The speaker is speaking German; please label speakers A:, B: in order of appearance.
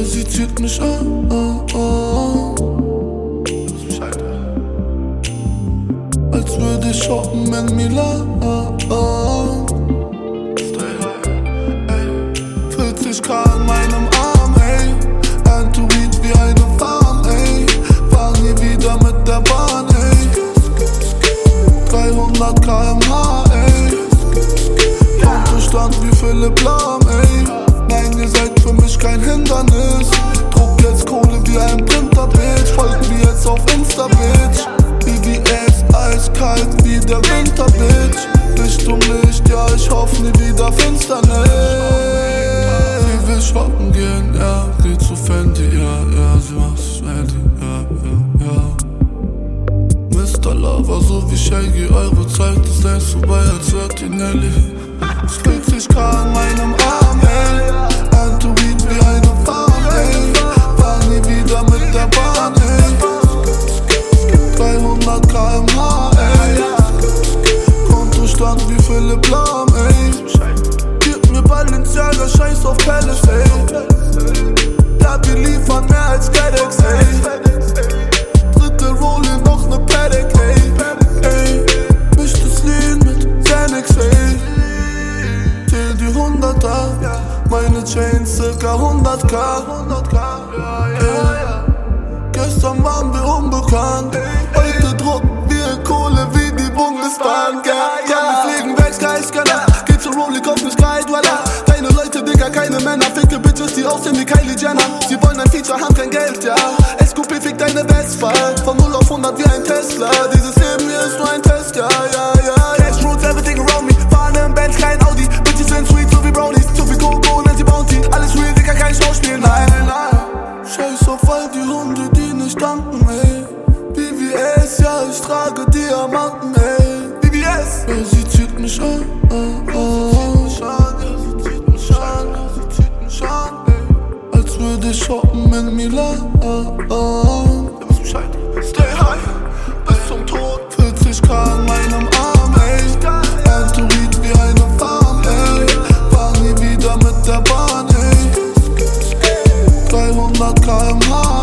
A: Ja, sie zieht mich an. Als würde ich shoppen in Milan. 40k in meinem Arm, ey. Antuit wie eine Farm, ey. Fahr nie wieder mit der Bahn, ey. 300 kmh, ey. Kontostand wie Philipp Lahm, Insta, Bitch. BBS, eiskalt wie der Winter, Bitch. Licht um Licht, ja, ich hoff nie wieder Finsternis. Sie will shoppen gehen, ja, geht zu Fendi, ja, ja, sie macht's Fendi, ja, ja, ja. Mr. Lover, so wie Shaggy, eure Zeit ist längst vorbei, als wird die Nelly. Es kriegt sich K in meinem Arm, ey. Antuit Philipp Lahm, ey. Gib mir Balenciaga, scheiß auf Palace, ey. Ja, wir liefern mehr als FedEx, ey. Dritte Rolle, noch ne Paddock, ey. ey. Misch das Lean mit Xanax, ey. Zähl die Hunderter, meine Chains circa 100k. Ey. Gestern waren wir unbekannt, heute drucken wir Kohle wie die Bundesbank. Ja, Skyscanner. Geht zur Rolli, kauf ne Sky Dweller. Keine Leute, Digga, keine Männer. Ficke Bitches, die aussehen wie Kylie Jenner. Sie wollen ein Feature, haben kein Geld, ja. SQP fickt deine Vespa. Von 0 auf 100 wie ein Tesla. Dieses Leben hier ist nur ein Test, ja, ja, ja. Cash Roots, everything around me. Fahren im Benz, kein Audi. Bitches sind sweet, so wie Brownies. Zu viel Coco, nennt sie Bounty. Alles real, Digga, kein Schauspiel, nein, nein. Scheiß auf all die Hunde, die nicht danken, ey. BBS, ja, ich trage Diamanten, ey. BBS, Ich shoppen in Milan. Stay high, bis zum Tod. 40k in meinem Arm, ey. Antuit wie eine Farm, ey. Fahr nie wieder mit der Bahn, ey. 300 kmh,